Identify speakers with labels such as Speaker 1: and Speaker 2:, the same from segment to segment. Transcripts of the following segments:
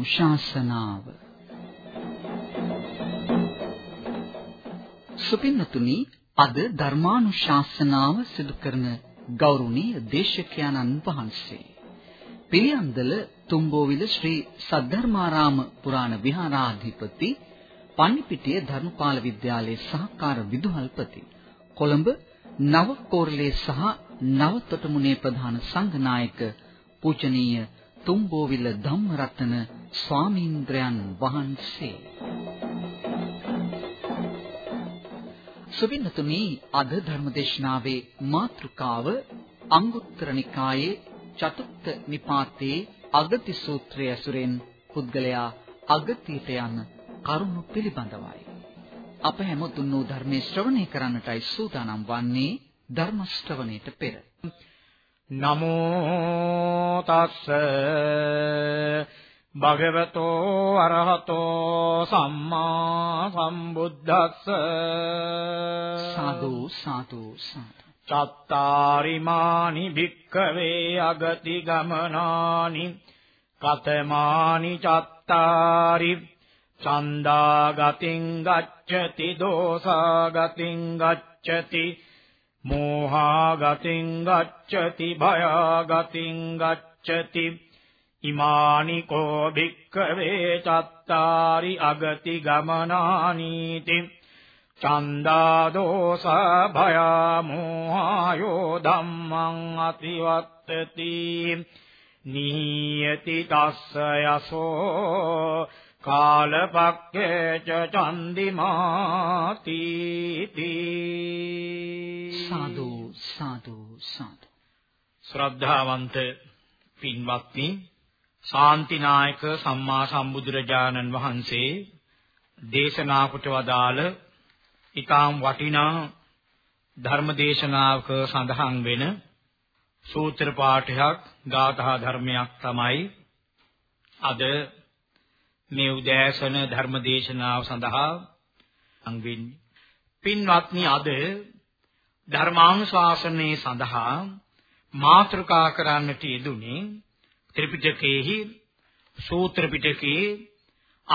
Speaker 1: ධර්මානුශාසනාව සුපින්නතුනි අද ධර්මානුශාසනාව සිදු කරන ගෞරවනීය දේශකයන්න් වහන්සේ පිළියන්දල තුම්බෝවිල ශ්‍රී සද්ධර්මාරාම පුරාණ විහාරාධිපති පන්නිපිටිය ධර්මපාල විද්‍යාලයේ සහකාර විදුහල්පති කොළඹ නව කෝරළේ සහ නව තොටමුණේ ප්‍රධාන සංඝනායක පූජනීය තුම්බෝවිල ධම්මරත්න ස්වාමීන්ද්‍රයන් වහන්සේ සුබින්නතුනි අද ධර්මදේශනාවේ මාතෘකාව අංගුත්තර නිකායේ චතුත්ථ නිපාතේ අගති සූත්‍රය ඇසුරෙන් පුද්ගලයා අගතියට යන කරුණු පිළිබඳවයි අප හැමතුන් වූ ධර්මයේ ශ්‍රවණය කරන්නටයි සූදානම් වන්නේ ධර්ම ශ්‍රවණයට පෙර නමෝ තස්ස
Speaker 2: භගවතෝ අරහතෝ සම්මා සම්බුද්දස්ස සාදු
Speaker 1: සාදු සාදු
Speaker 2: චත්තාරිමානි භික්ඛවේ අගති ගමනානි කතමානි චත්තාරි ඡන්දා ගතින් ගච්ඡති දෝසා ගතින් ගච්ඡති මෝහා ගතින් ගච්ඡති භයා ගතින් ගච්ඡති ඉමානි කෝ භික්ඛවේ චත්තාරි අගති ගමනානීති චන්දා දෝස භය මෝහයෝ ධම්මං අතිවත්තති නියති තස්ස යසෝ කාලපක්කේච චන්දිමාති සාදු
Speaker 1: සාදු සාදු ශ්‍රද්ධාවන්ත
Speaker 2: පින්වත්නි ශාන්තිනායක සම්මා සම්බුදුරජාණන් වහන්සේ දේශනා කොට වදාළ ඊටාම් වටිනා ධර්මදේශනාවක සඳහන් වෙන සූත්‍ර පාඨයක් ධාතහා ධර්මයක් තමයි අද මේ උදෑසන ධර්මදේශනාව සඳහා අංගින්නේ පින්වත්නි අද ධර්මානුශාසනයේ සඳහා මාතෘකා කරන්නට යෙදුනේ ත්‍රිපිටකයේහි සූත්‍ර පිටකයේ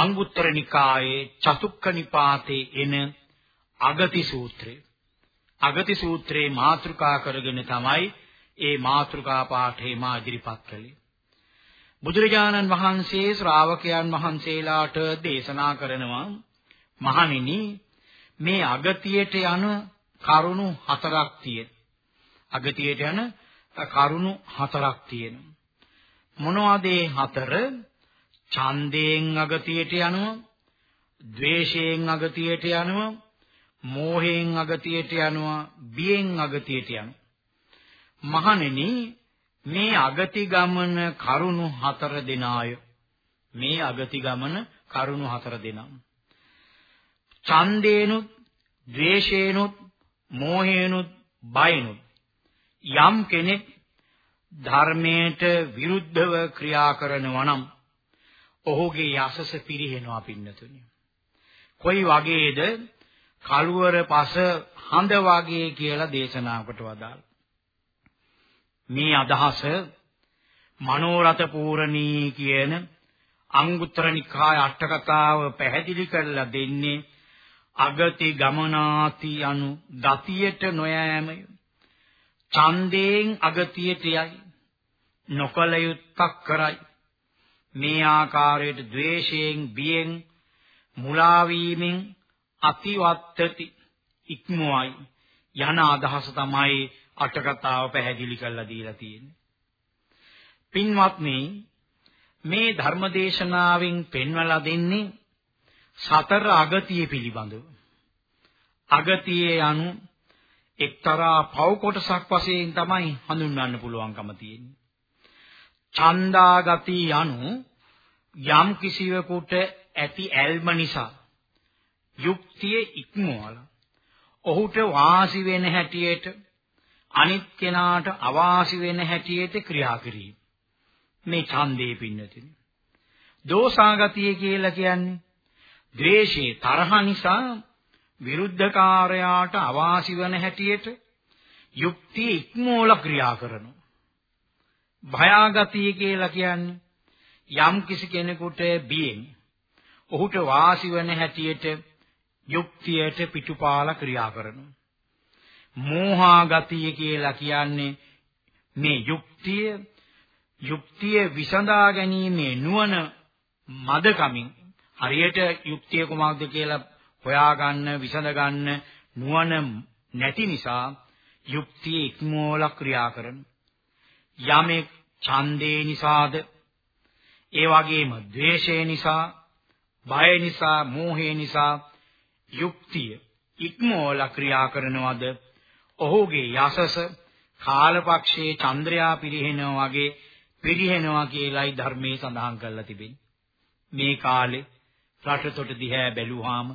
Speaker 2: අංගුත්තර නිකායේ චතුක්ක නිපාතේ එන අගති සූත්‍රය අගති සූත්‍රේ මාතෘකා කරගෙන තමයි ඒ මාතෘකා පාඨේ මා ඉදිරිපත් කළේ බුදුරජාණන් වහන්සේ ශ්‍රාවකයන් වහන්සේලාට දේශනා කරනවා මහණෙනි මේ අගතියට යන කරුණු හතරක් තියෙනවා අගතියට යන කරුණු හතරක් තියෙනවා මොනවාද ඒ හතර? ඡන්දයෙන් අගතියට යනවා, ద్వේෂයෙන් අගතියට යනවා, මෝහයෙන් අගතියට යනවා, බියෙන් අගතියට යනවා. මහණෙනි මේ අගති ගමන කරුණු හතර දෙනාය. මේ අගති ගමන කරුණු හතර දෙනම්. ඡන්දේනුත්, ද්වේෂේනුත්, මෝහේනුත්, බයිනුත් යම් කෙනෙක් ධර්මයට විරුද්ධව ක්‍රියා කරනවා නම් ඔහුගේ යසස පිරිහෙනවා පින්නතුනි. කොයි වගේද කළුවර පස හඳ වගේ කියලා දේශනාවකට වදාළ. මේ අදහස මනෝරත පූර්ණී කියන අංගුත්තර නිකාය අටකතාව පැහැදිලි කරලා දෙන්නේ අගති ගමනාති anu දතියට නොයෑමයි. ඡන්දයෙන් අගතියට යයි. නොකල යුත්තක් කරයි. මේ ආකාරයට ද්වේෂයෙන් බියෙන් මුලා වීමෙන් අතිවත්තති ඉක්මවයි යන අදහස තමයි අටකතාව පැහැදිලි කරලා දීලා තියෙන්නේ. පින්වත්නි මේ ධර්මදේශනාවෙන් පෙන්වලා දෙන්නේ සතර අගතිය පිළිබඳව. අගතියේ anu එක්තරා පව් කොටසක් වශයෙන් තමයි හඳුන්වන්න පුළුවන්කම තියෙන්නේ. ඡන්දාගති යනු යම් කිසිවෙකුට ඇති ඇල්ම නිසා යුක්තිය ඉක්මවලා ඔහුට වාසි වෙන හැටියට අනිත් කෙනාට අවාසි වෙන හැටියට ක්‍රියා කිරීම මේ ඡන්දේ පින්නතින දෝසාගතිය කියලා කියන්නේ ද්වේෂයේ තරහ නිසා විරුද්ධකාරයාට අවාසි වෙන හැටියට යුක්ති ඉක්මෝල ක්‍රියා කරන භයාගතිය කියලා කියන්නේ යම් කිසි කෙනෙකුට බියෙන් ඔහුට වාසි වන හැටියට යුක්තියට පිටුපාල ක්‍රියා කරනවා. මෝහාගතිය කියලා කියන්නේ මේ යුක්තිය යුක්තිය විසඳා ගැනීමේ නුවණ මදකමින් හරියට යුක්තිය කුමක්ද කියලා හොයා ගන්න විසඳ ගන්න නුවණ නැති නිසා යුක්තිය ඉක්මෝල ක්‍රියා කරනවා. යමෙක් ඡන්දේ නිසාද ඒ වගේම ද්වේෂය නිසා බය නිසා මෝහය නිසා යුක්තිය ඉක්මෝල ක්‍රියා කරනවද ඔහුගේ යසස කාලපක්ෂයේ චන්ද්‍රයා පිරිහෙනවා වගේ පිරිහෙනවා කියලයි ධර්මයේ සඳහන් කරලා තිබෙන්නේ. මේ කාලේ රටතොට දිහා බැලුවාම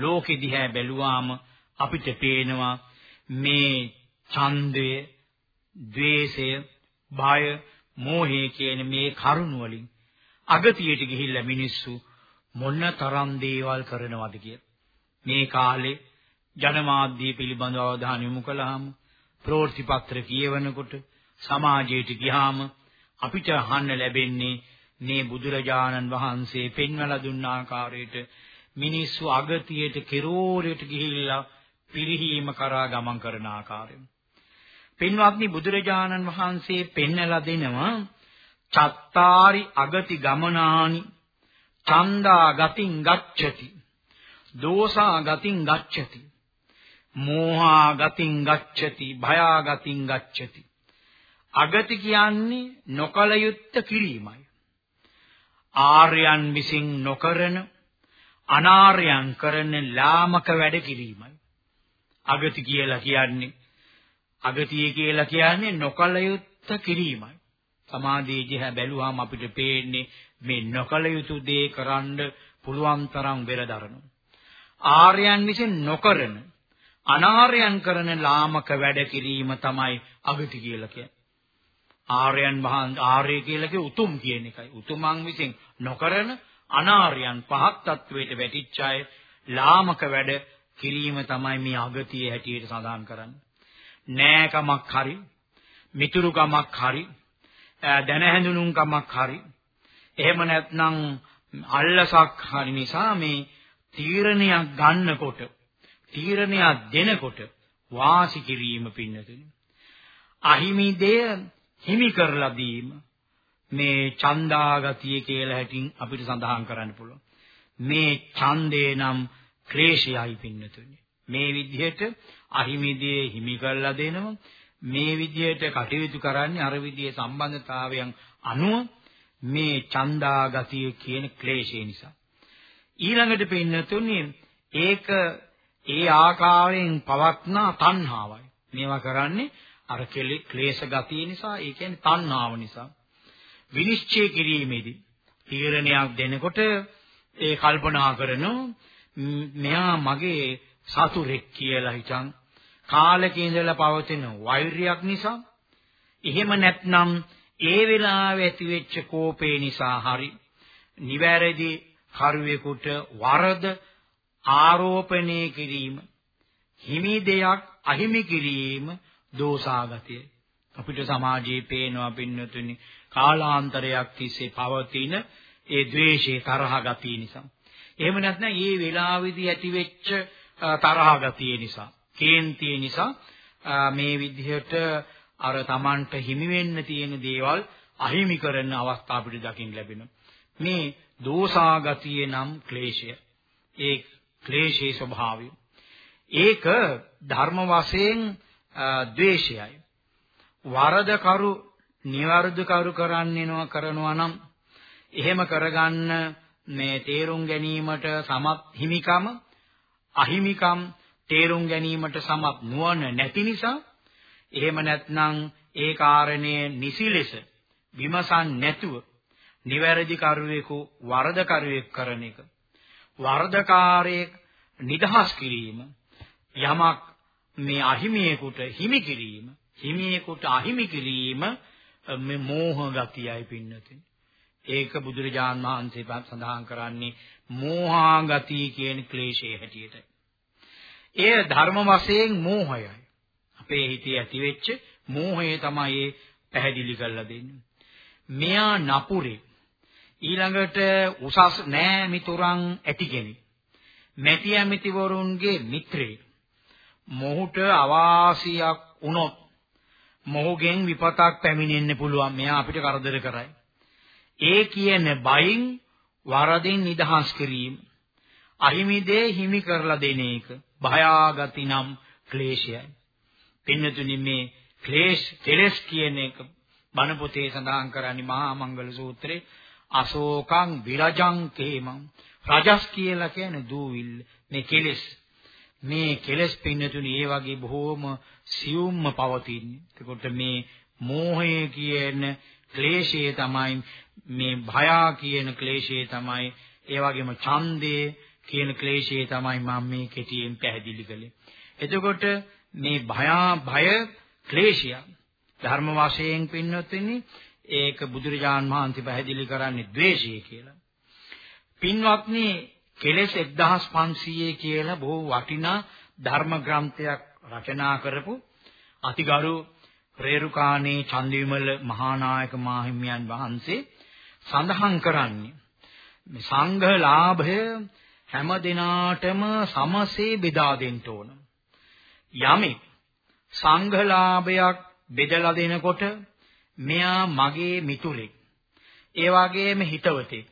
Speaker 2: ලෝකෙ දිහා බැලුවාම අපිට පේනවා මේ ඡන්දය, द्वේෂය, භය, මෝහය කියන මේ කරුණ වලින් අගතියට ගිහිල්ලා මිනිස්සු මොන තරම් දේවල් කරනවද කියලා. මේ කාලේ ජනමාධ්‍ය පිළිබඳව අවධානය යොමු කළාම ප්‍රවෘත්ති පත්‍ර කියවනකොට සමාජයට ගියාම අපිට අහන්න ලැබෙන්නේ මේ බුදුරජාණන් වහන්සේ පෙන්වලා දුන්න ආකාරයට මිනිස්සු අගතියට කෙරෝරයට ගිහිල්ලා පිරිහීම කරා ගමන් කරන ආකාරය. පින්වත්නි බුදුරජාණන් වහන්සේ පෙන්වලා දෙනවා චත්තාරි අගති ගමනානි ඡන්දා ගතින් ගච්ඡති දෝසා ගතින් ගච්ඡති මෝහා ගතින් ගච්ඡති භයා ගතින් ගච්ඡති අගති කියන්නේ නොකල යුත්තේ කිරීමයි ආර්යයන් විසින් නොකරන අනාර්යයන් කරන ලාමක වැඩ කිරීමයි අගති කියලා කියන්නේ අගතිය කියලා කියන්නේ නොකල යුත්ත කිරීමයි. සමාධියේ දිහා බැලුවාම අපිට පේන්නේ මේ නොකල යුතු දේ කරන්න පුළුවන් තරම් වෙරදරනු. ආර්යයන් විසින් නොකරන අනාර්යයන් කරන ලාමක වැඩ කිරීම තමයි අගති කියලා කියන්නේ. ආර්යයන් වහන් ආර්ය කියලා කිය උතුම් කියන එකයි. උතුමන් විසින් නොකරන අනාර්යයන් පහත් තත්වයට වැටිච්ච ලාමක වැඩ කිරීම තමයි මේ අගතිය හැටියට සඳහන් කරන්නේ. නෑකමක් හරි මිතුරුකමක් හරි දැනහැඳුනුම්කමක් හරි එහෙම නැත්නම් අල්ලසක් හරි නිසා මේ තීරණයක් ගන්නකොට තීරණයක් දෙනකොට වාසි කිරීම පින්නතුනි අහිමි දෙය හිමි කරලා දීම මේ ඡන්දාගතිය කියලා හැටින් අපිට සඳහන් කරන්න පුළුවන් මේ ඡන්දේ නම් ක්ලේශයයි පින්නතුනි මේ විදිහට අහිමිදේ හිමි කරලා දෙනවා. මේ විදියට කටයුතු කරන්නේ අර විදියේ සම්බන්ධතාවයන් අනුව මේ චන්දාගතිය කියන ක්ලේශය නිසා. ඊළඟට පෙන්න තුනේ ඒක ඒ ආකාරයෙන් පවත්නා තණ්හාවයි. මේවා කරන්නේ අර ක්ලේශ ගතිය නිසා, ඒ කියන්නේ තණ්හාව නිසා. විනිශ්චය කිරීමේදී තීරණයක් දෙනකොට ඒ කල්පනා කරන මෙයා මගේ සතුරෙක් කියලා හිතන් කාලක ඉඳලා පවතින වෛරයක් නිසා එහෙම නැත්නම් ඒ වෙලාවේ ඇතිවෙච්ච කෝපේ නිසා හරි නිවැරදි කරුවෙකුට වරද ආරෝපණය කිරීම හිමි දෙයක් අහිමි කිරීම දෝසාගතය අපිට සමාජයේ පේනවා පින්නතුනි කාලාන්තරයක් තිස්සේ පවතින ඒ ද්වේෂයේ තරහ ගතිය නිසා එහෙම නැත්නම් මේ වෙලාවේදී ඇතිවෙච්ච තරහ ගතිය නිසා කේන්තිය නිසා මේ විදිහට අර Tamanට හිමි වෙන්න තියෙන දේවල් අහිමි කරන අවස්ථා අපිට දකින්න ලැබෙනවා. මේ දෝසාගතිය නම් ක්ලේශය. ඒ ක්ලේශේ ස්වභාවය. ඒක ධර්ම වශයෙන් ද්වේෂයයි. වරදකරු නිවර්දකරු කරන්නේනවා කරනවා නම් එහෙම කරගන්න මේ තේරුම් ගැනීමට සමත් හිමිකම අහිමිකම් තේරුම් ගැනීමට සමත් නුවණ නැති නිසා එහෙම නැත්නම් ඒ කාරණය නිසි ලෙස විමසන් නැතුව නිවැරදි කරුවෙකු වරදකරුවෙක් කරන එක වරදකාරයෙක් නිදහස් කිරීම යමක් මේ අහිමියෙකුට හිමි කිරීම හිමියෙකුට අහිමි කිරීම මේ මෝහ ගතියයි පින්නතින් ඒක බුදුරජාන් වහන්සේ සඳහන් කරන්නේ මෝහා ගතිය කියන ක්ලේශයේ හැටියට එය ධර්ම වශයෙන් මෝහයයි. අපේ හිතේ ඇතිවෙච්ච මෝහය තමයි ඒ පැහැදිලි කරලා දෙන්නේ. මෙයා නපුරේ. ඊළඟට උසස් නෑ මිතුරන් ඇති කෙනෙක්. මැටි ඇමිතිවරුන්ගේ මිත්‍රේ. මොහුට අවාසියක් වුණොත් මොහුගෙන් විපතක් පැමිණෙන්න පුළුවන්. මෙයා අපිට කරදර කරයි. ඒ කියන බයින් වරදින් නිදහස් කිරීම අහිමි දේ හිමි කරලා දෙන එක භයාගති නම් ක්ලේශයයි. පින්නතුනි මේ ක්ලේශ කෙලස් කියන එක බණ පොතේ සඳහන් කරන්නේ මහා මංගල සූත්‍රයේ අශෝකං විරජං කේමං රජස් කියලා කියන්නේ දූවිල් මේ කෙලස් මේ කෙලස් පින්නතුනි ඒ වගේ බොහෝම සියුම්ම පවතින්නේ. ඒකට මේ මෝහය කියන ක්ලේශය තමයි මේ භයා කියන ක්ලේශය තමයි ඒ වගේම ඡන්දේ කියන ක්ලේශය තමයි මම මේ කෙටියෙන් පැහැදිලි කළේ. එතකොට
Speaker 1: මේ භයා භය ක්ලේශය
Speaker 2: ධර්ම වාසයෙන් පින්නොත් වෙන්නේ ඒක බුදුරජාන් වහන්සේ පැහැදිලි කරන්නේ ද්වේෂය කියලා. පින්වත්නි කෙලෙස් 1500 කියලා බොහෝ වටිනා ධර්ම ග්‍රන්ථයක් රචනා කරපු අතිගරු රේරුකාණේ චන්දිවිමල මහානායක මාහිමියන් වහන්සේ සඳහන් කරන්නේ සංඝ ලාභය හැම දිනාටම සමසේ බෙදා දෙන්න ඕන. යමෙක් සංඝලාභයක් බෙදලා දෙනකොට මෙයා මගේ මිතුරෙක්. ඒ වගේම හිතවතෙක්.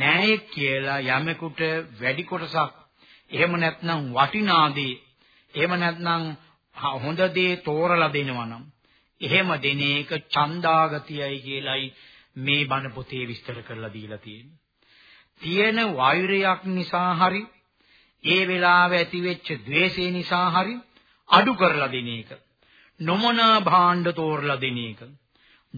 Speaker 2: නෑයෙක් කියලා යමෙකුට වැඩි කොටසක් එහෙම නැත්නම් වටිනාදී එහෙම නැත්නම් හොඳ දේ තෝරලා දෙනවා නම් එහෙම දෙන එක ඡන්දාගතියයි කියලයි මේ බණ පොතේ විස්තර කරලා දීලා තියෙන්නේ. තියෙන වෛරයක් නිසා හරි ඒ වෙලාවේ ඇතිවෙච්ච द्वේෂය නිසා හරි අඩු කරලා දෙන එක නොමනා භාණ්ඩ තෝරලා දෙන එක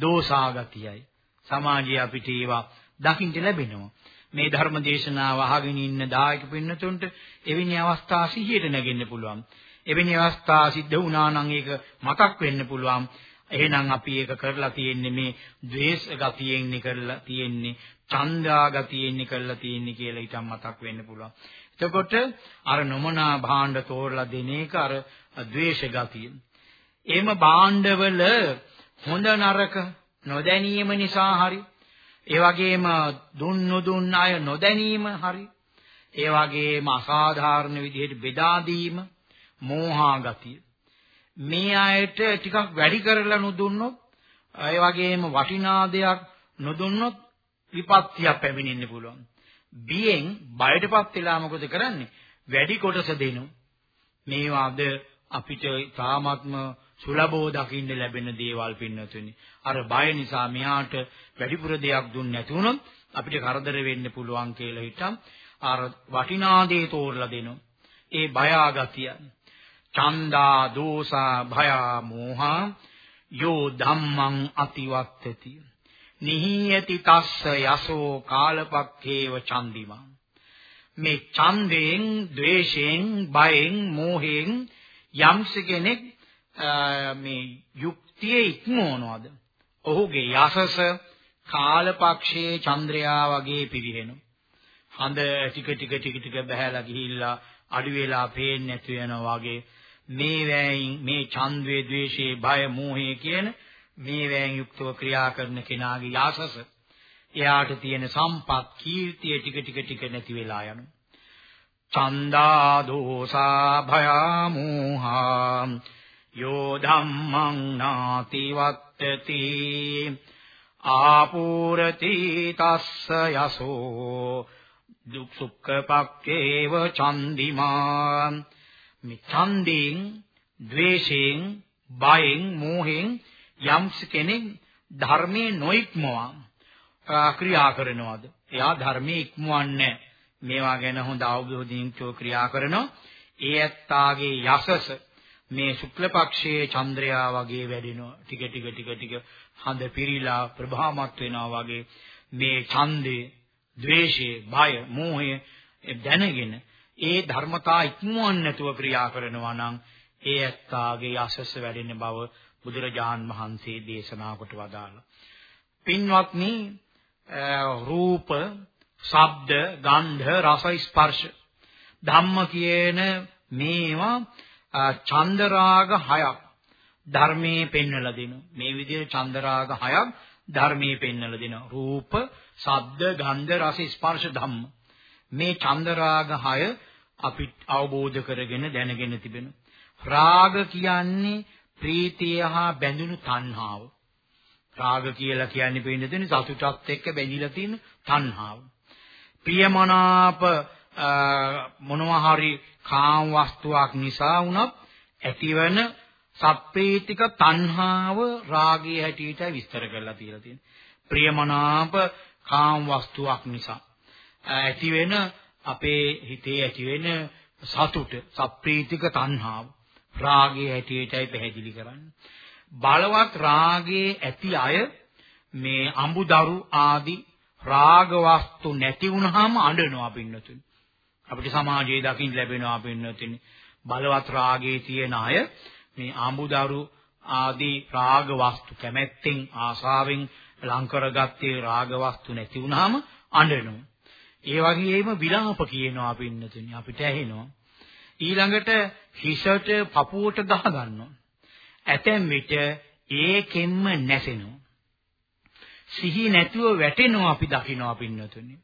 Speaker 2: දෝසාගතියයි සමාජයේ අපිට ඒවා දකින්න ලැබෙනවා මේ ධර්ම දේශනාව අහගෙන ඉන්න දායක පින්නතුන්ට එවැනි අවස්ථා සිහියට නැගෙන්න පුළුවන් එවැනි අවස්ථා සිද්ධ වුණා නම් ඒක මතක් වෙන්න පුළුවන් එහෙනම් අපි ඒක කරලා තියෙන්නේ මේ ද්වේෂ ගතියෙන් කරලා තියෙන්නේ ඡන්දාගතියෙන් කරලා තියෙන්නේ කියලා ඊටම මතක් වෙන්න පුළුවන්. එතකොට අර නොමනා භාණ්ඩ තෝරලා දෙන එක අර ද්වේෂ ගතිය. එහෙම භාණ්ඩවල හොඳ නරක නොදැනීම නිසා හරි ඒ වගේම දුන් නොදුන් අය නොදැනීම හරි ඒ වගේම අසාධාරණ විදිහට බෙදා දීම මෝහා ගතිය මේ අයට ටිකක් වැඩි කරලා නොදුන්නොත් ඒ වගේම වටිනා දෙයක් නොදුන්නොත් විපත්තිය පැමිණෙන්න පුළුවන්. බියෙන් බයටපත් වෙලා මොකද කරන්නේ? වැඩි කොටස දෙනු. මේවාද අපිට තාමත්ම සුලබව දකින්න ලැබෙන දේවල් පින්නතුනි. අර බය නිසා මෙයාට වැඩිපුර දෙයක් දුන්නේ නැති වුණොත් අපිට කරදර වෙන්න පුළුවන් කියලා හිතම් අර වටිනා දේ තෝරලා දෙනු. ඒ බය ආගතිය. චන්දා දෝසා භයා මෝහා යෝ ධම්මං අතිවත්තති. නිහීයති තස්ස යසෝ කාලපක්ඛේව චන්දිමං මේ ඡන්දයෙන් ද්වේෂයෙන් බයෙන් මෝහයෙන් යම්ස කෙනෙක් මේ යුක්තිය ඉක්මවනවාද ඔහුගේ යසස කාලපක්ෂයේ චන්ද්‍රයා වගේ පිරිහෙනු හඳ ටික ටික ටික ටික බහැලා ගිහිල්ලා අඩු වෙලා පේන්නේ නැති වෙනවා වගේ මේ වැයින් මේ ඡන්දේ ද්වේෂේ භය මෝහය කියන මේවැයෙන් යුක්තව ක්‍රියා කරන කෙනාගේ යාසස එයාට තියෙන සම්පත් කීර්තිය ටික ටික ටික නැති වෙලා යනවා. චන්දා දෝසා භයාමෝහා යෝ ධම්මං නාති වත්තති ආපූර්ති තස්ස යසෝ දුක් සුඛ පක්කේව චන්දිමා මේ ඡන්දයෙන් ද්වේෂයෙන් බයෙන් මෝහෙන් යම් කෙනෙක් ධර්මයේ නොඉක්මවා ක්‍රියා කරනවාද? එයා ධර්මයේ ඉක්මවන්නේ මේවා ගැන හොඳ අවබෝධයෙන් චෝ ක්‍රියා කරනවා. ඒ ඇත්තාගේ යසස මේ ශුක්ල පක්ෂයේ චන්ද්‍රයා වගේ වැඩෙනවා. ටික ටික ටික ටික හඳ පිරීලා ප්‍රභාමත් වෙනවා වගේ මේ ඡන්දේ, ద్వේෂේ, භය, මෝහය දැනගෙන ඒ ධර්මතා ඉක්මවන්නේ නැතුව ක්‍රියා කරනවා නම් ඒ ඇත්තාගේ යසස වැඩෙන බව බුදුරජාන් වහන්සේ දේශනා කොට වදාළ. පින්වත්නි රූප, ශබ්ද, ගන්ධ, රස, ස්පර්ශ ධම්ම කියන මේවා චන්දරාග හයක් ධර්මයේ පෙන්වලා දෙනවා. මේ විදිහට චන්දරාග හයක් ධර්මයේ පෙන්වලා දෙනවා. රූප, ශබ්ද, ගන්ධ, රස, ස්පර්ශ ධම්ම. මේ චන්දරාග හය අපි අවබෝධ කරගෙන දැනගෙන තිබෙනවා. රාග කියන්නේ ප්‍රීතිය හා බැඳුණු තණ්හාව. රාග කියලා කියන්නේ පේන්න දෙන්නේ සතුටත් එක්ක බැඳිලා තියෙන තණ්හාව. ප්‍රියමනාප මොනවා හරි කාම වස්තුවක් නිසා වුණත් ඇතිවන සප්පීතික තණ්හාව රාගයේ හැටියට විස්තර කරලා තියලා තියෙනවා. ප්‍රියමනාප කාම වස්තුවක් නිසා ඇතිවෙන අපේ හිතේ ඇතිවෙන සතුට සප්පීතික තණ්හාව රාගයේ හැටියටයි පැහැදිලි කරන්නේ. බලවත් රාගයේ ඇති අය මේ අඹුදරු ආදී රාග වස්තු නැති වුනහම අඬනවා පින්නතුනි. අපිට සමාජයේ දකින්න ලැබෙනවා පින්නතුනි. බලවත් රාගයේ තියෙන අය මේ අඹුදරු ආදී රාග වස්තු කැමැත්තෙන් ආශාවෙන් ලං කරගත්තේ රාග වස්තු නැති වුනහම අඬනවා. ඒ වගේම විලාප කියනවා පින්නතුනි අපිට ඇහෙනවා. ඊළඟට හිසට පපුවට ගහ ගන්නවා. ඇතැම් විට ඒකෙන්ම නැසෙනවා. සිහි නැතුව වැටෙනවා අපි දකිනවා පින්නතුනි.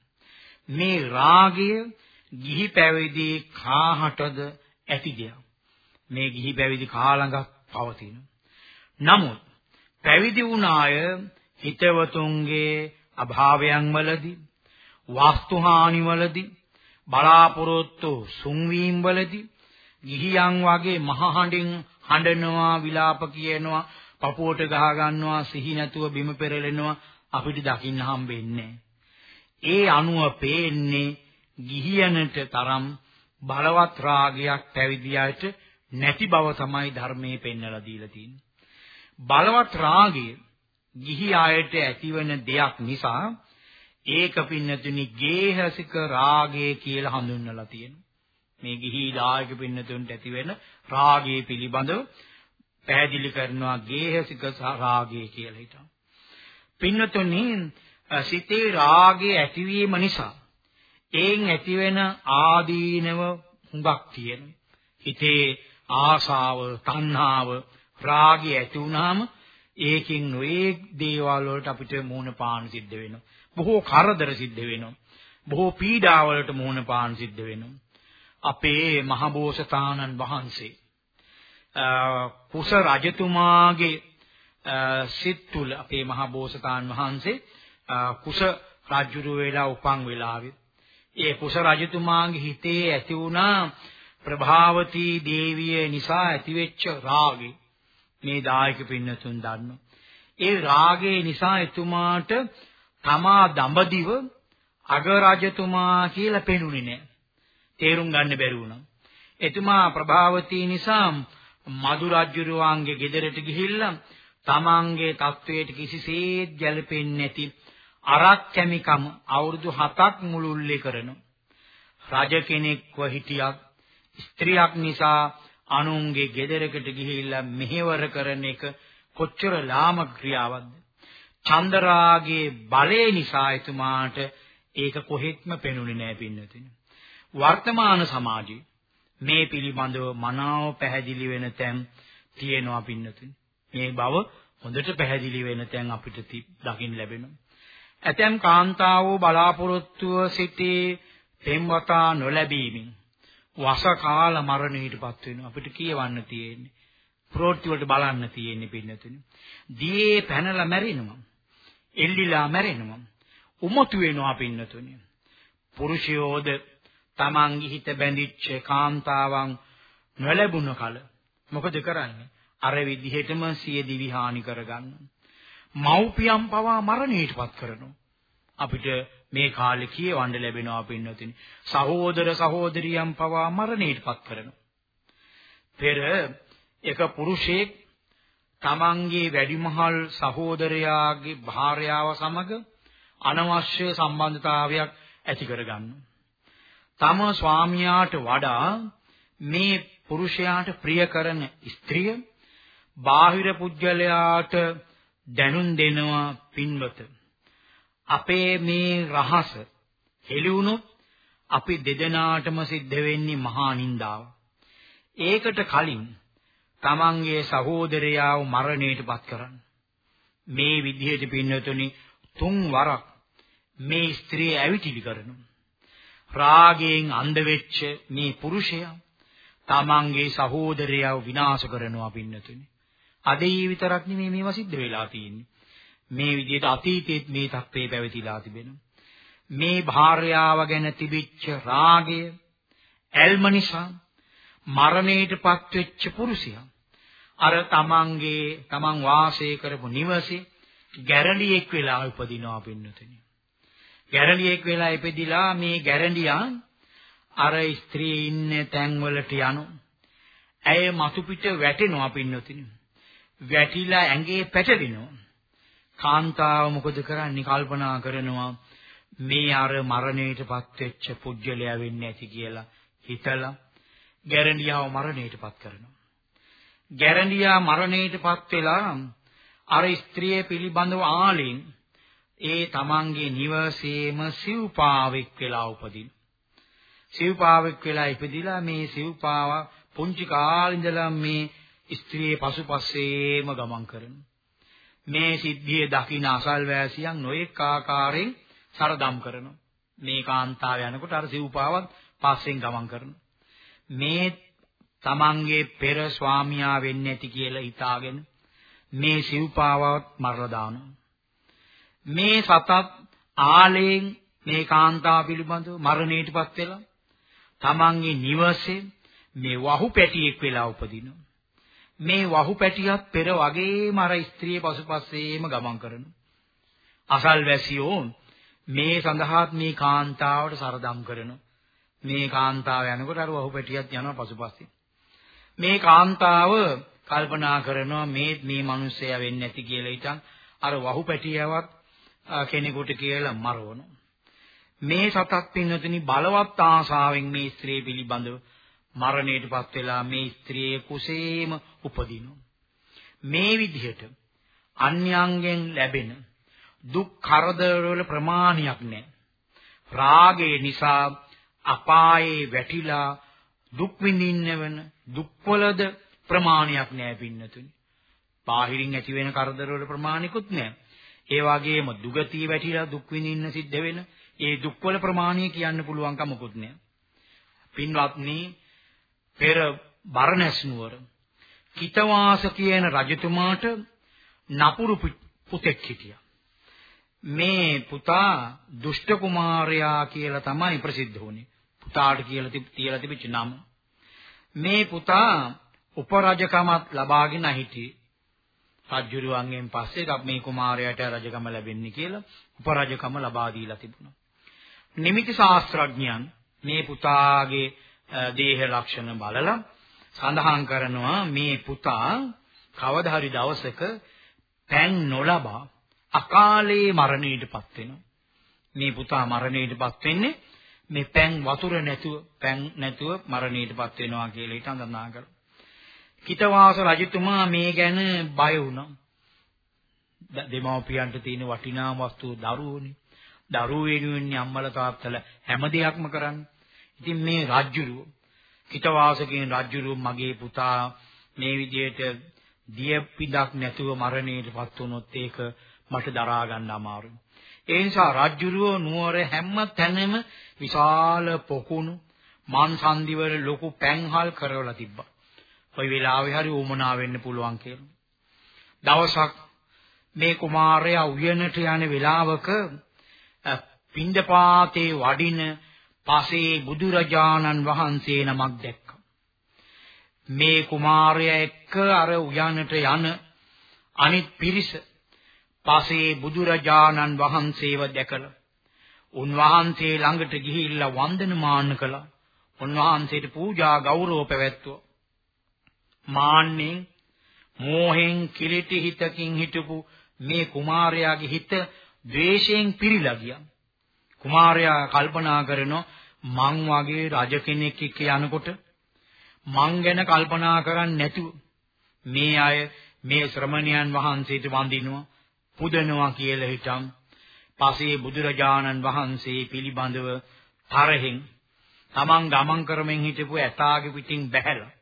Speaker 2: මේ රාගය ගිහි පැවිදි කාහටද ඇති දෙයක්. මේ ගිහි පැවිදි කාලඟක් පවතින. නමුත් පැවිදි වුණ අය හිතවතුන්ගේ අභාවයන් වලදී වාස්තු හානි වලදී බලාපොරොත්තු සුන්වීම් වලදී ගිහියන් වගේ මහ හඬින් හඬනවා විලාප කියනවා පපුවට ගහ ගන්නවා සිහි නැතුව බිම පෙරලෙනවා අපිට දකින්න හම්බෙන්නේ ඒ අනුව පේන්නේ ගිහියනට තරම් බලවත් රාගයක් පැවිදියාට නැති බව තමයි ධර්මයේ පෙන්වලා දීලා තියෙන්නේ. බලවත් රාගය ගිහි ආයට ඇතිවන දෙයක් නිසා ඒක පින්නතුනි ගේහසික රාගය කියලා හඳුන්වලා තියෙනවා. මේ ගිහි දායක පින්නතුන්ට ඇති වෙන රාගයේ පිළිබඳව පැහැදිලි කරනවා ගේහසික රාගය කියලා හිතමු. පින්නතුනි සිතේ රාගය ඇතිවීම නිසා එයින් ඇතිවෙන ආදීනව හුඟක් තියෙනවා. හිතේ ආසාව, තණ්හාව, රාගය ඇති වුනහම ඒකෙන් නොයේ දේවල් වලට අපිට මුහුණ පාන සිද්ධ වෙනවා. බොහෝ කරදර සිද්ධ වෙනවා. බොහෝ පීඩා වලට මුහුණ පාන සිද්ධ වෙනවා. අපේ මහබෝසතාණන් වහන්සේ කුස රජතුමාගේ සිත් තුල අපේ මහබෝසතාණන් වහන්සේ කුස රාජ්‍යරු වේලා උපන් වෙලාවේ ඒ කුස රජතුමාගේ හිතේ ඇති වුණා ප්‍රභාවතී දේවිය නිසා ඇතිවෙච්ච රාගය මේ දායක පින්නතුන් දන්න. ඒ රාගය නිසා එතුමාට තමා දඹදිව අග රජතුමා කියලා පෙනුනේ නැහැ. තේරුම් ගන්න බැරි වුණා. එතුමා ප්‍රභාවතී නිසා මදු රජුරුවන්ගේ ගෙදරට ගිහිල්ලා තමන්ගේ තත්වයට කිසිසේත් ගැළපෙන්නේ නැති අරක් කැමිකම අවුරුදු 7ක් මුළුල්ලේ කරන රජ කෙනෙක්ව හිටියක් ස්ත්‍රියක් නිසා අනුන්ගේ ගෙදරකට ගිහිල්ලා මෙහෙවර කරන එක කොච්චර ලාම ක්‍රියාවක්ද චන්දරාගේ බලේ නිසා එතුමාට ඒක කොහෙත්ම පෙනුනේ නැහැ පින්නතිනේ වර්තමාන සමාජයේ මේ පිළිබඳව මනාව පැහැදිලි වෙන තැන් තියෙනවා පින්නතුනි. මේ බව හොඳට පැහැදිලි වෙන තැන් අපිට දකින්න ලැබෙනවා. ඇතැම් කාන්තාවෝ බලාපොරොත්තුව සිටි පෙම්වතා නොලැබීමෙන් වස කාල මරණයටපත් වෙනවා. අපිට කියවන්න තියෙන්නේ. ප්‍රෝටි වලට බලන්න තියෙන්නේ පින්නතුනි. දියේ පැනලා මැරෙනවා. එල්ලිලා මැරෙනවා. උමතු වෙනවා පින්නතුනි. පුරුෂයෝද තමන්ගේ හිත බැඳිච්ච කාන්තාවන් නොලැබුණ කල මොකද කරන්නේ? අර විදිහටම සිය දිවි හානි කරගන්න. මව්පියන් පවා මරණයටපත් කරනවා. අපිට මේ කාලේ කියවන්න ලැබෙනවා පින්නතින්. සහෝදර සහෝදරියන් පවා මරණයටපත් කරනවා. පෙර එක පුරුෂයෙක් තමන්ගේ වැඩිමහල් සහෝදරයාගේ භාර්යාව සමග අනවශ්‍ය සම්බන්ධතාවයක් ඇති කරගන්නවා. තම ස්වාමියාට වඩා මේ පුරුෂයාට ප්‍රිය කරන ස්ත්‍රිය බාහිර පුජ්‍යලයාට දැනුම් දෙනවා පින්වත අපේ මේ රහස හෙළුණොත් අපි දෙදෙනාටම සිද්ධ වෙන්නේ මහා නින්දාව. ඒකට කලින් තමන්ගේ සහෝදරයාව මරණයටපත් කරන්න. මේ විදිහට පින්නතුනි තුන් වරක් මේ ස්ත්‍රිය ඇවිටිලි කරනවා. රාගයෙන් අන්ධ වෙච්ච මේ පුරුෂයා තමන්ගේ සහෝදරයව විනාශ කරනවා පින්නතුනේ. අද ඒ විතරක් නෙමෙයි මේවා සිද්ධ වෙලා තියෙන්නේ. මේ විදිහට අතීතයේත් මේ තත්ත්වේ පැවතිලා තිබෙනවා. මේ භාර්යාව ගැන තිබිච්ච රාගය ඇල්ම නිසා මරණයටපත් වෙච්ච පුරුෂයා අර තමන්ගේ තමන් වාසය කරපු නිවසේ ගැරඬියෙක් වෙලා උපදිනවා පින්නතනේ. ගැරඬියෙක් වෙලා ඉපදිලා මේ ගැරඬියා අර ස්ත්‍රී ඉන්නේ තැන්වලට යනු. ඇය මතු පිට වැටෙනවා පින්නොතිනි. වැටිලා ඇඟේ පැටලෙනවා. කාන්තාව මොකද කරන්නේ කල්පනා කරනවා මේ අර මරණයටපත් වෙච්ච පුජ්‍යලයා වෙන්නේ නැති කියලා හිතලා ගැරඬියාව මරණයටපත් කරනවා. ගැරඬියා මරණයටපත් වෙලා අර ස්ත්‍රිය පිළිබඳව ආලෙන් ඒ තමන්ගේ නිවසේම සිව්පාවෙක් වෙලා උපදින. සිව්පාවෙක් වෙලා ඉපදිලා මේ සිව්පාව පුංචි කාලින්දලා මේ ස්ත්‍රියේ පසුපස්සේම ගමන් කරන. මේ සිද්ධිය දකින අසල්වැසියන් නොඑක ආකාරයෙන් සරදම් කරනවා. මේ කාන්තාව යනකොට අර සිව්පාවත් පස්සෙන් ගමන් කරනවා. මේ තමන්ගේ පෙර ස්වාමියා වෙන්නේ නැති කියලා හිතාගෙන මේ සිව්පාවත් මරලා දානවා. මේ සතත් ආලයෙන් මේ කාන්තාව පිළිබඳව මරණයටපත් වෙලා තමන්ගේ නිවසේ මේ වහු පැටියෙක් වෙලා උපදිනවා. මේ වහු පැටියත් පෙර වගේම අර ස්ත්‍රිය පසුපස්සේම ගමන් කරනවා. අසල්වැසියෝ මේ සඳහාත් මේ කාන්තාවට සරදම් කරනවා. මේ කාන්තාව යනකොට අර වහු පැටියත් යනවා පසුපස්සේ. මේ කාන්තාව කල්පනා කරනවා මේ මේ මිනිස්සයා වෙන්නේ නැති කියලා ඉතින් අර වහු පැටියවත් කෙනෙකුට කියලා මරවනවා. මේ සතක් පින්නතුනි බලවත් ආශාවෙන් මේ ස්ත්‍රිය පිළිබඳව මරණයටපත් වෙලා මේ ස්ත්‍රියේ කුසේම උපදිනවා. මේ විදිහට අන්‍යයන්ගෙන් ලැබෙන දුක් කරදරවල ප්‍රමාණයක් නැහැ. රාගය නිසා අපායේ වැටිලා දුක් විඳින්න වෙන දුක්වලද ප්‍රමාණයක් නැහැ පින්නතුනි. බාහිරින් ඇති වෙන කරදරවල ප්‍රමාණිකුත් නැහැ. ඒ වගේම දුගතිය වැටිලා දුක් විඳින්න සිද්ධ වෙන ඒ දුක්වල ප්‍රමාණය කියන්න පුළුවන්කම මොකුත් නෑ. පින්වත්නි පෙර බරණැස් නුවර කිතවාස කියන රජතුමාට නපුරු පුතෙක් හිටියා. මේ පුතා දුෂ්ට කුමාරයා කියලා තමයි ප්‍රසිද්ධ වුනේ. පුතාට කියලා තියලා තිබිච්ච නම. මේ පුතා උපරජකමත් ලබාගෙන හිටියේ. රාජ්‍යුරු වංගෙන් පස්සේ රත්මී කුමාරයාට රජකම ලැබෙන්නේ කියලා උපරජකම ලබා දීලා තිබුණා. නිමිති ශාස්ත්‍රඥයන් මේ පුතාගේ දේහ ලක්ෂණ බලලා සඳහන් කරනවා මේ පුතා කවදා හරි දවසක පෑන් නොලබා අකාලේ මරණයටපත් වෙනවා. මේ පුතා මරණයටපත් වෙන්නේ මේ පෑන් වතුර නැතුව පෑන් නැතුව මරණයටපත් වෙනවා කියලා ඊට අඳනා කරනවා. හිතවාස රජතුමා මේ ගැන බය වුණා. දෙමව්පියන්ට තියෙන වටිනා වස්තුව දරුවෝනේ. දරුවෝ වෙනුවෙන් අම්මලා තාත්තලා හැම දෙයක්ම කරන්නේ. ඉතින් මේ රජුරුව හිතවාස කියන රජුරුව මගේ පුතා මේ විදිහට දිය පිටක් නැතුව මරණයටපත් වුණොත් ඒක මට දරා ගන්න අමාරුයි. ඒ නිසා රජුරුව නුවර හැම තැනම විශාල පොකුණු මාන්සන්දිවල ලොකු පැන්හල් කරවලා තිබ්බා. කොයි වෙලාවෙ හරි උමනා වෙන්න පුළුවන් කියලා. දවසක් මේ කුමාරයා උයනට යන වෙලාවක පින්දපාතේ වඩින පසේ බුදුරජාණන් වහන්සේ නමක් දැක්කා. මේ කුමාරයා එක්ක අර උයනට යන අනිත් පිරිස පසේ බුදුරජාණන් වහන්සේව දැකලා උන්වහන්සේ ළඟට ගිහිල්ලා වන්දනමාන කළා. උන්වහන්සේට පූජා ගෞරව පැවැත්තුවා. මාන්නෙන් මෝහෙන් කිලිටි හිතකින් හිටපු මේ කුමාරයාගේ හිත ද්වේෂයෙන් පිරීලා ගියා. කුමාරයා කල්පනා කරනවා මං වගේ රජ කෙනෙක් එක්ක යනකොට මං ගැන කල්පනා කරන්නේ නැතුව මේ අය මේ ශ්‍රමණයන් වහන්සේට වඳිනවා පුදනවා කියලා හිතම් පසේ බුදුරජාණන් වහන්සේ පිළිබඳව තරහෙන් තමන් ගමන් කරමින් හිටපු ඇතාගේ පිටින් බැහැලා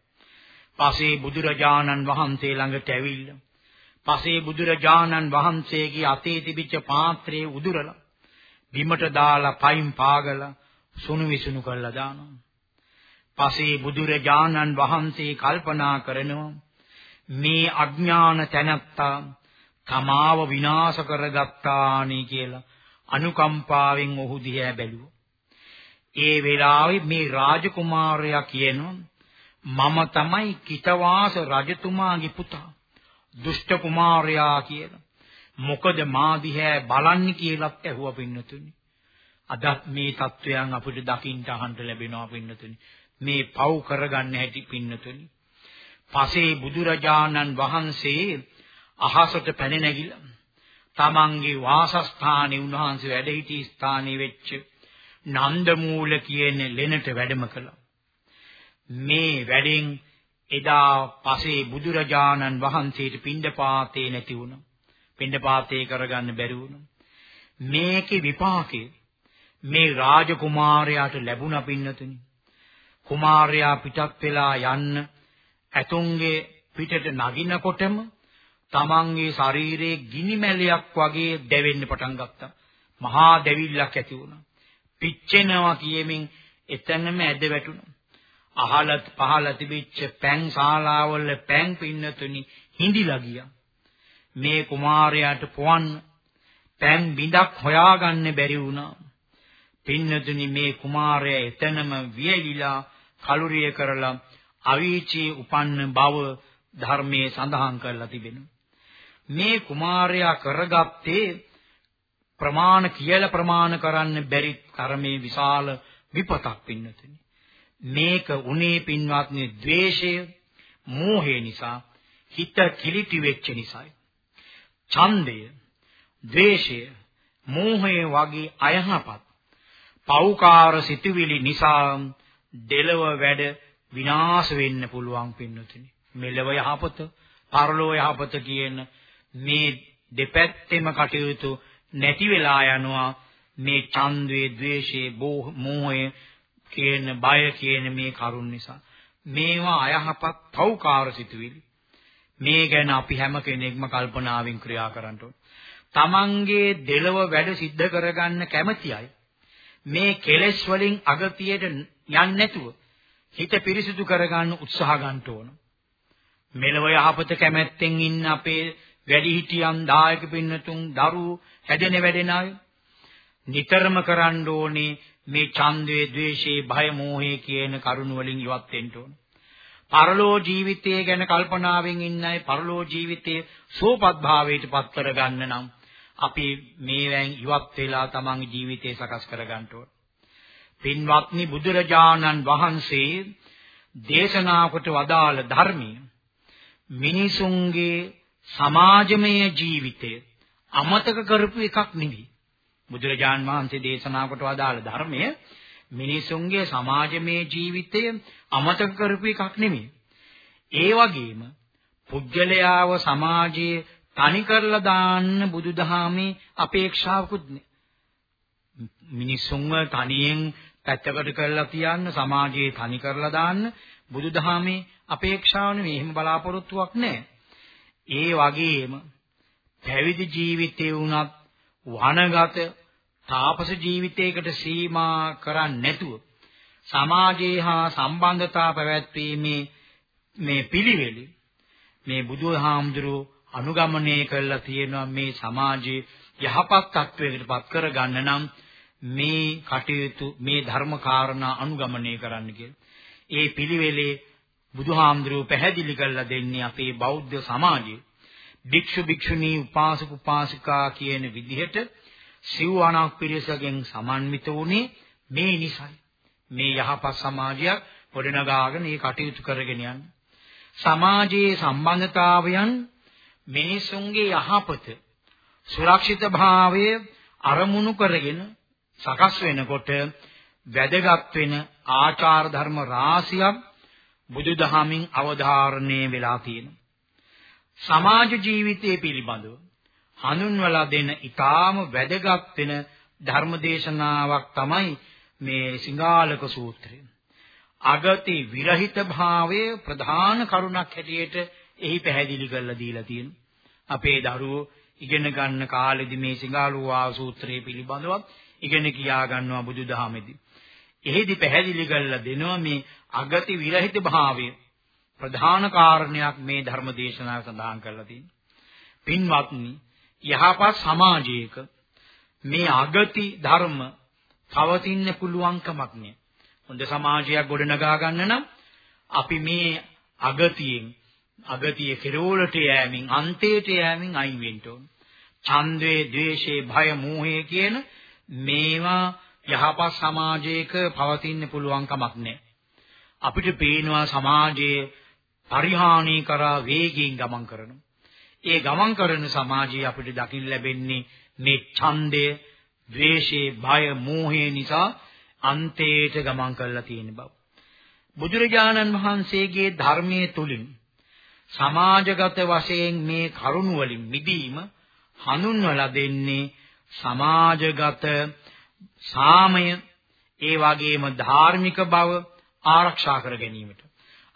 Speaker 2: පසේ බුදුරජාණන් වහන්සේ ළඟට ඇවිල්ලා පසේ බුදුරජාණන් වහන්සේගේ අතේ තිබිච්ච පාත්‍රයේ උදුරලා බිමට දාලා පයින් පාගලා සුණු විසුණු කරලා දානවා පසේ බුදුරජාණන් වහන්සේ කල්පනා කරනවා මේ අඥාන තැනත්තා තමාව විනාශ කරගත්තානේ කියලා අනුකම්පාවෙන් ඔහු දිහා බැලුවා ඒ වෙලාවේ මේ රාජකුමාරයා කියනවා මම තමයි කිතවාස රජතුමාගේ පුතා දුෂ්ට කුමාරයා කියලා. මොකද මා දිහා බලන්නේ කියලාත් ඇහුවා පින්නතුනි. අදත් මේ தත්වයන් අපිට දකින්න අහන්න ලැබෙනවා පින්නතුනි. මේ පව් කරගන්න හැටි පින්නතුනි. පසේ බුදුරජාණන් වහන්සේ අහසට පැන නැගිලා තමන්ගේ වාසස්ථානයේ උන්වහන්සේ වැඩ සිටි ස්ථානයේ වෙච්ච නන්දමූල කියන ලෙනට වැඩම කළා. මේ වැඩෙන් එදා පසේ බුදුරජාණන් වහන්සේට පිණ්ඩපාතේ නැති වුණා. පිණ්ඩපාතේ කරගන්න බැරි වුණා. මේකේ විපාකය මේ රාජකුමාරයාට ලැබුණා පින්නතුනි. කුමාරයා පිටත් වෙලා යන්න ඇතුන්ගේ පිටට නගිනකොටම තමන්ගේ ශරීරයේ ගිනි මැලයක් වගේ දැවෙන්න පටන් ගත්තා. මහා දැවිල්ලක් ඇති වුණා. පිච්චෙනවා කියමින් එතනම ඇද වැටුණා. අහලත් පහල තිබිච්ච පැන් ශාලාවල පැන් පින්නතුනි හිඳිලා ගියා. මේ කුමාරයාට පොවන්න පැන් බිඳක් හොයාගන්න බැරි වුණා. පින්නතුනි මේ කුමාරයා එතනම වියලිලා කලුරිය කරලා අවීචී උපන්න බව ධර්මයේ සඳහන් කරලා තිබෙනවා. මේ කුමාරයා කරගත්තේ ප්‍රමාණ කියලා ප්‍රමාණ කරන්න බැරි කර්මයේ විශාල විපතක් පින්නතුනි. මේක උනේ පින්වත්නි ද්වේෂය, මෝහය නිසා, හිත කිලිටි වෙච්ච නිසායි. ඡන්දය, ද්වේෂය, මෝහය වගේ අයහපත් පෞකාර සිතුවිලි නිසා දෙලව වැඩ විනාශ වෙන්න පුළුවන් පින්නතුනි. මෙලව යහපත, පරලෝ යහපත කියන මේ දෙපැත්තෙම කටයුතු නැති වෙලා යනවා මේ ඡන්දේ, ද්වේෂේ, මෝහයේ කියන බය කියන මේ කරුණ නිසා මේවා අයහපත් තව්කාර සිතුවිලි. මේ ගැන අපි හැම කෙනෙක්ම කල්පනාවෙන් ක්‍රියා කරන්න ඕන. තමන්ගේ දෙලව වැඩ සිද්ධ කරගන්න කැමැතියි. මේ කෙලෙස් වලින් අගතියට යන්නේ නැතුව හිත පිරිසිදු කරගන්න උත්සාහ ගන්න ඕන. මෙලව යහපත කැමැත්තෙන් ඉන්න අපේ වැඩිහිටියන් දායක පින්නතුන් දරුවෝ හැදෙන වැඩෙන අය නිතරම කරන්න ඕනේ මේ ඡන්දේ, ద్వේෂේ, භය, මෝහේ කියන කරුණු වලින් ඉවත් වෙන්න ඕනේ. පරලෝ ජීවිතය ගැන කල්පනාවෙන් ඉන්නයි පරලෝ ජීවිතයේ සෝපත් භාවයට පත් කරගන්න නම් අපි මේවෙන් ඉවත් වෙලා තමන්ගේ ජීවිතය සකස් කරගන්න ඕන. පින්වත්නි බුදුරජාණන් වහන්සේ දේශනා කොට වදාළ ධර්මය මිනිසුන්ගේ සමාජමය ජීවිතය අමතක කරපු එකක් නෙවෙයි. බුදුරජාන් වහන්සේ දේශනා කොට වදාළ ධර්මය මිනිසුන්ගේ සමාජමය ජීවිතය අමතක කරපු එකක් නෙමෙයි. ඒ වගේම පුජ්‍යලයාව සමාජයේ තනි කරලා දාන්න බුදුදහමේ අපේක්ෂාවකුත් නෑ. මිනිසුන්ව තනියෙන් පැත්තකට කරලා තියන්න සමාජයේ තනි කරලා දාන්න බුදුදහමේ අපේක්ෂාව නෙමෙයි. එහෙම බලාපොරොත්තුවක් නෑ. ඒ වගේම පැවිදි ජීවිතේ වුණත් වනගත තාපස ජීවිතයකට සීමා කරන්නේ නැතුව සමාජයේ හා සම්බන්ධතා පැවැත්වීමේ මේ පිළිවෙල මේ බුදුහාමුදුරුව අනුගමනය කළා තියෙනවා මේ සමාජයේ යහපත් තත්වයකටපත් කරගන්න නම් මේ කටයුතු මේ ධර්ම කාරණා අනුගමනය කරන්න කියලා. ඒ පිළිවෙලේ බුදුහාමුදුරුව පැහැදිලි කරලා දෙන්නේ අපේ බෞද්ධ සමාජයේ භික්ෂු භික්ෂුණී උපාසක උපාසිකා කියන විදිහට සිව්වණක් පිරිසගෙන් සමන්විත වුණේ මේ නිසයි. මේ යහපත් සමාජයක් ගොඩනගාගෙන මේ කටයුතු කරගෙන යන්න. සමාජයේ සම්බන්ධතාවයන් මිනිසුන්ගේ යහපත සුරක්ෂිතභාවය අරමුණු කරගෙන සකස් වෙනකොට වැදගත් වෙන ආචාර ධර්ම රාශියක් බුදුදහමින් අවධාරණය වෙලා තියෙනවා. සමාජ ජීවිතය පිළිබඳව හඳුන්වලා දෙන ඊටාම වැදගත් වෙන ධර්මදේශනාවක් තමයි මේ සිංහාලක සූත්‍රය. අගති විරහිත භාවයේ ප්‍රධාන කරුණක් හැටියට එහි පැහැදිලි කරලා දීලා තියෙනවා. අපේ දරුවෝ ඉගෙන ගන්න කාලෙදි මේ සිංහාලුවා සූත්‍රය පිළිබඳව ඉගෙන කියා ගන්නවා බුදුදහමේදී. එහිදී පැහැදිලි කරලා දෙනවා මේ අගති විරහිත භාවය ප්‍රධාන කාරණයක් මේ ධර්ම දේශනාව සඳහන් කරලා තියෙනවා. පින්වත්නි, යහපත් සමාජයක මේ අගති ධර්ම පවතින්න පුළුවන්කමක් නෑ. හොඳ සමාජයක් ගොඩනගා ගන්න නම් අපි මේ අගතියෙන් අගතිය කෙරවලට යෑමෙන් අන්තයට යෑමෙන් අයින් වෙන්න ඕන. ඡන්දේ, ද්වේෂේ, භය, මෝහය කියන මේවා යහපත් සමාජයක පවතින්න පුළුවන් කමක් නැහැ. අපිට පේනවා සමාජයේ පරිහානී කරා වේගයෙන් ගමන් කරනවා. ඒ ගමන් කරන සමාජයේ අපිට දකින්න ලැබෙන්නේ මේ ඡන්දය, ද්වේෂය, බය, මෝහය නිසා අන්තයට ගමන් කරලා තියෙන බව. බුදුරජාණන් වහන්සේගේ ධර්මයේ තුලින් සමාජගත වශයෙන් මේ කරුණ වලින් මිදීම හඳුන්වලා දෙන්නේ සමාජගත සාමය ඒ වගේම ධාර්මික බව ආරක්ෂා කර ගැනීමට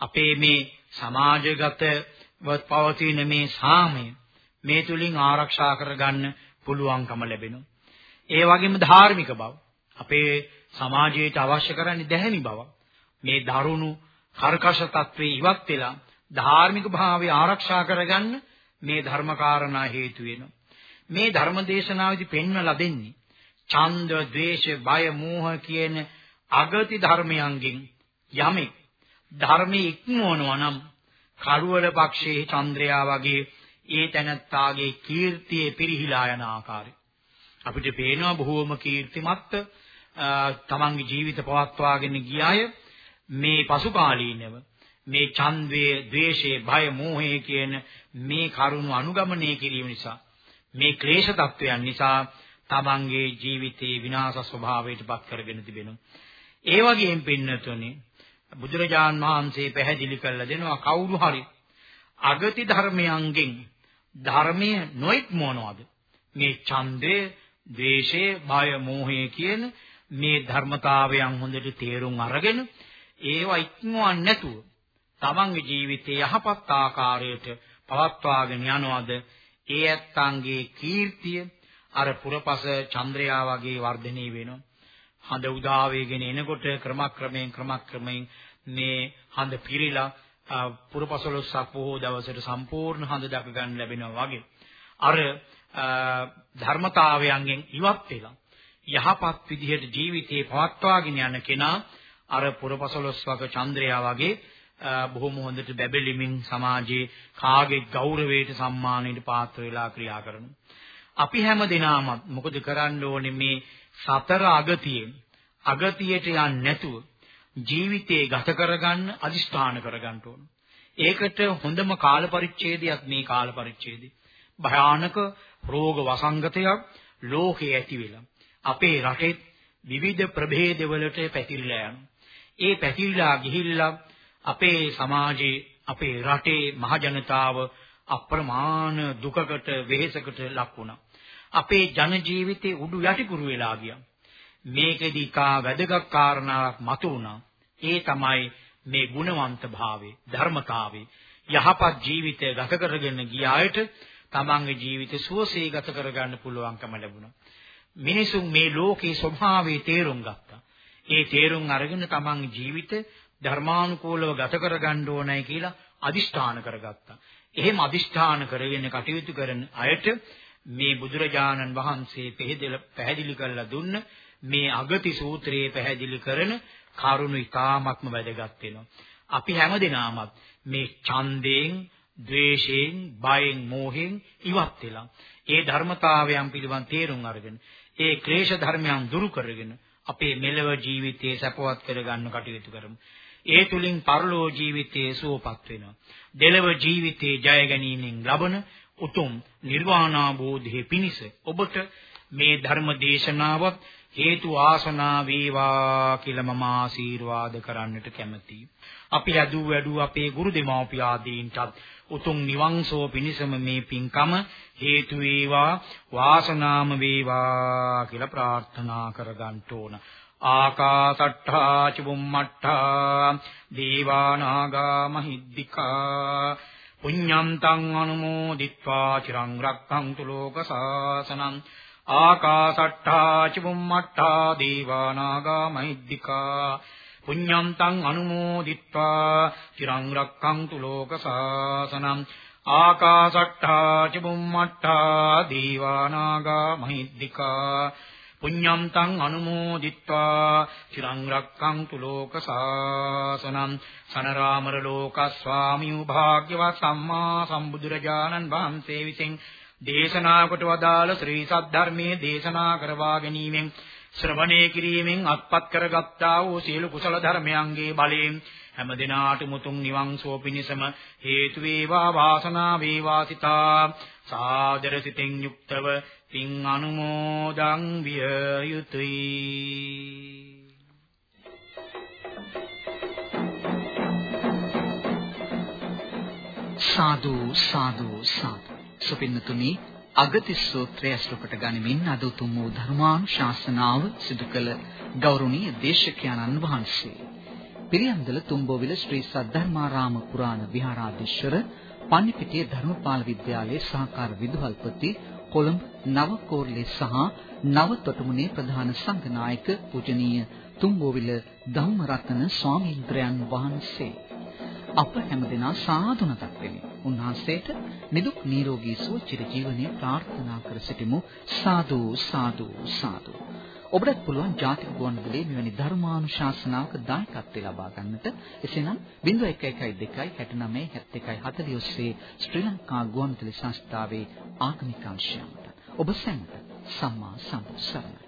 Speaker 2: අපේ මේ සමාජගතව පවතින මේ සාමය මේ තුලින් ආරක්ෂා කරගන්න පුළුවන්කම ලැබෙනවා. ඒ වගේම ධාර්මික බව අපේ සමාජයට අවශ්‍ය කරන්නේ දැහැමි බව. මේ දරුණු කර්කශ తත්වේ ඉවත් වෙලා ධාර්මික භාවය ආරක්ෂා කරගන්න මේ ධර්ම කාරණා හේතු වෙනවා. මේ ධර්ම දේශනාවේදී පෙන්වලා දෙන්නේ ඡන්ද, ද්වේෂ, බය, මෝහ කියන අගති ධර්මයන්ගෙන් යමෙක් ධර්මයේ ඉක්මවනවා නම් කරුවල පක්ෂයේ චන්ද්‍රයා වගේ ඒ තැනත්තාගේ කීර්තියේ පිරිහිලා යන ආකාරය අපිට පේනවා බොහෝම කීර්තිමත් තමන්ගේ ජීවිත පවත්වාගෙන ගිය අය මේ පසු කාලීනව මේ ඡන්දයේ ද්වේෂයේ භය මෝහයේ කියන මේ කරුණු අනුගමනය කිරීම නිසා මේ ක්ලේශ තත්වයන් නිසා තමන්ගේ ජීවිතේ විනාශ ස්වභාවයට පත් කරගෙන තිබෙනවා ඒ වගේම පින්නතුනේ බුදුරජාන් වහන්සේ පැහැදිලි කරලා දෙනවා කවුරු හරි අගති ධර්මයන්ගෙන් ධර්මය නොයික් මොනවාද මේ ඡන්දය, ද්වේෂය, බය, මෝහය කියන මේ ධර්මතාවයන් හොඳට තේරුම් අරගෙන ඒවා ඉක්මවන්නේ නැතුව තමන්ගේ ජීවිතයේ යහපත් ආකාරයට පවත්වාගෙන යනවාද ඒ ඇත්තන්ගේ කීර්තිය අර පුරපස චන්ද්‍රයා වගේ වර්ධනය වෙනවා හඳ උදා වේගෙන එනකොට ක්‍රමක්‍රමයෙන් ක්‍රමක්‍රමයෙන් මේ හඳ පිරීලා පුරපසළොස්වක් බොහෝ දවසට සම්පූර්ණ හඳ දක ගන්න ලැබෙනවා වගේ අර ධර්මතාවයන්ගෙන් ඉවත් වෙලා යහපත් විදිහට ජීවිතේ පවත්වාගෙන යන කෙනා අර පුරපසළොස්වක චන්ද්‍රයා වගේ බොහොම හොඳට බැබෙලිමින් සමාජයේ කාගේ ගෞරවයට සම්මානයට පාත්‍ර වෙලා ක්‍රියා කරනවා. අපි හැම දිනම මොකද කරන්න ඕනේ මේ සතර අගතියෙන් අගතියට යන්නේ නැතුව ජීවිතේ ගත කරගන්න අදිෂ්ඨාන කරගන්න ඕන. ඒකට හොඳම කාල පරිච්ඡේදයක් මේ කාල පරිච්ඡේදය. භයානක රෝග වසංගතයක් ලෝකේ ඇති වෙලා අපේ රටේ විවිධ ප්‍රභේදවලට පැතිරිලා යනවා. ඒ පැතිරිලා ගිහිල්ලා අපේ සමාජයේ අපේ රටේ මහ ජනතාව අප්‍රමාණ දුකකට වෙහෙසකට ලක් වුණා. අපේ ජන ජීවිතේ උඩු යටිකුරු වෙලා ගියා. මේකෙදි කා වැදගත් කාරණාවක් මතු වුණා. ඒ තමයි මේ ගුණවන්ත භාවයේ ධර්මතාවයේ යහපත් ජීවිතය ගත කරගෙන ගිය අයට තමන්ගේ ජීවිතය සුවසේ ගත කරගන්න පුළුවන්කම ලැබුණා. මිනිසුන් මේ ලෝකේ ස්වභාවය තේරුම් ගත්තා. ඒ තේරුම් අරගෙන තමන්ගේ ජීවිතය ධර්මානුකූලව ගත කරගන්න ඕනයි කියලා අදිෂ්ඨාන කරගත්තා. එහෙම අදිෂ්ඨාන කරගෙන කටයුතු කරන අයට මේ බුදුරජාණන් වහන්සේ පැහැදිලි කරලා දුන්න මේ අගති සූත්‍රයේ පැහැදිලි කරන කරුණු ඉතාමත්ම වැදගත් වෙනවා. අපි හැමදෙනාමත් මේ ඡන්දයෙන්, ද්වේෂයෙන්, බයෙන්, මෝහෙන් ඉවත් වෙලා ඒ ධර්මතාවයන් පිළිබඳ තේරුම් අරගෙන ඒ ක්ලේශ ධර්මයන් දුරු කරගෙන අපේ මෙලව ජීවිතයේ සැපවත් කරගන්න කටයුතු කරමු. ඒ තුලින් පරලෝ ජීවිතයේ සුවපත් වෙනවා. දෙලව ජීවිතයේ ජය ගැනීමෙන් ලබන උතුම් නිර්වාණාභෝධයේ පිණිස ඔබට මේ ධර්ම දේශනාවත් හේතු ආසනා වේවා කියලා මම ආශිර්වාද කරන්නට කැමතියි. අපි ඇදූ වැඩූ අපේ ගුරු දෙමාපිය ආදීන්ටත් උතුම් නිවන් සුව පිණිසම මේ පින්කම හේතු වේවා වාසනාම වේවා කියලා ප්‍රාර්ථනා කරගන්න ඕන. ආකාසට්ඨා චුම්මට්ඨා දීවානාගා මහිද්దికා පුඤ්ඤන්තං අනුමෝදිත්වා චිරං රක්ඛන්තු ලෝක සාසනං ආකාසට්ඨා චුම්මට්ඨා දීවානාගා මහිද්దికා පුඤ්ඤන්තං අනුමෝදිත්වා චිරං රක්ඛන්තු ලෝක සාසනං ආකාසට්ඨා චුම්මට්ඨා දීවානාගා මහිද්దికා පුඤ්ඤන්තං අනුමෝදිත්වා චිරං රක්ඛන්තු ලෝක සාසනං සනරාමර ලෝකස්වාමීව භාග්‍යවත් සම්මා සම්බුදුරජාණන් වහන්සේ විසින් දේශනා කොට වදාළ ශ්‍රී සද්ධර්මයේ දේශනා කරවා ගැනීමෙන් ශ්‍රවණය කිරීමෙන් අත්පත් කරගත්තා වූ සියලු කුසල ධර්මයන්ගේ බලයෙන් හැම දිනාටම උතුම් නිවන් සුව පිණසම හේතු වේවා වාසනා වේවා සිතා සාදර සිතෙන් යුක්තව පින් අනුමෝදන් විය යුතුය
Speaker 1: සාදු සාදු සාදු සුපින්නතුනි අගති සූත්‍රය අසුරපට ගනිමින් අද උතුම් වූ ධර්මානුශාසනාව සිදු කළ ගෞරවනීය දේශකයන්න් වහන්සේ පිරියන්දල තුම්බෝවිල ශ්‍රී සද්ධර්මාරාම පුරාණ විහාරාධිශර පන්නිපිටිය ධර්මපාල විද්‍යාලයේ සහකාර විදුහල්පති කොළඹ නව කෝරළේ සහ නව තොටුමුණේ ප්‍රධාන සංඝනායක පූජනීය තුම්බෝවිල ධම්මරත්න ස්වාමීන්ද්‍රයන් වහන්සේ අප හැමදෙනා සාදු නතක් වෙමි. උන්වහන්සේට නිදුක් නිරෝගී සුව චිර ජීවනයේ ප්‍රාර්ථනා කර සිටිමු. සාදු සාදු සාදු ඔබටත් පුළුවන් ජාතික ගුවන්විදුලියේ මෙවැනි ධර්මානුශාසනාවක දායකත්වය ලබා ගන්නට. එසේනම් 0112697140 ඔස්සේ ශ්‍රී ලංකා ගුවන්විදුලි සංස්ථාවේ ආගමික අංශයන්ට ඔබ සැමට සම්මා සම්බුත් සරණයි.